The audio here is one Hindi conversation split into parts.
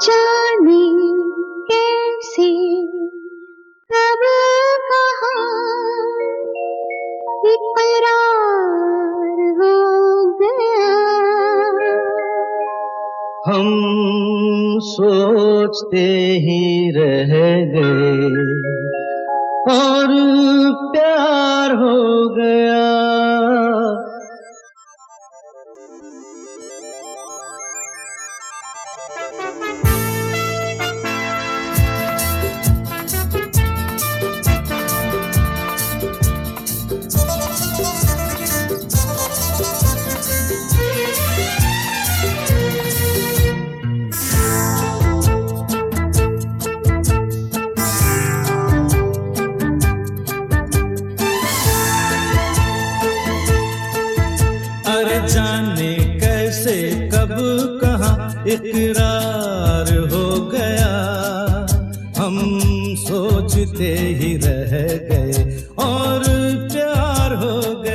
जाने कैसे? कब कहाँ हो गया? हम सोचते ही रह गए, और प्यार हो गया। इकरार हो गया। हम सोचते ही रह गए और प्यार हो गया।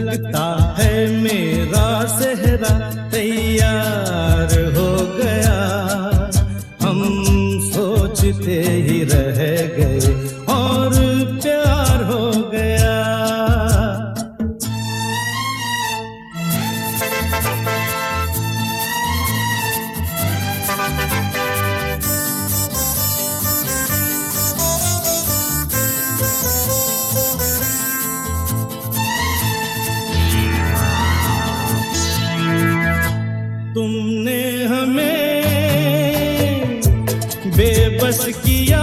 लगता बेबस किया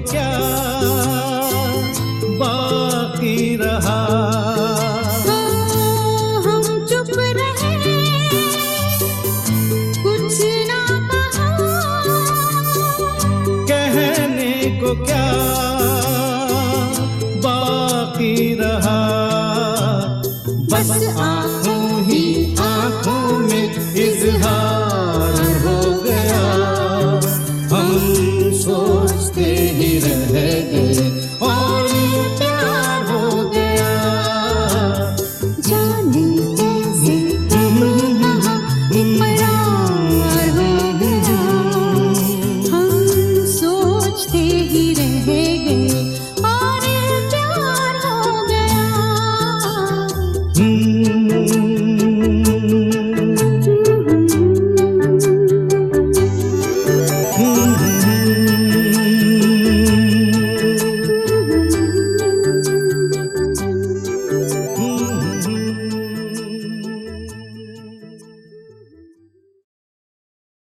क्या बाकी रहा? हो हम चुप रहे। कुछ ना कहा। कहने को क्या बाकी रहा? बस आँखों ही आँखों में इजहार हो गया। हम सोचते ही